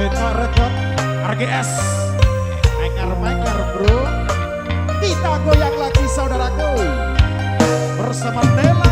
Deka RGS Enger-menger bro. Kita goyang lagi saudaraku. Bersama Nela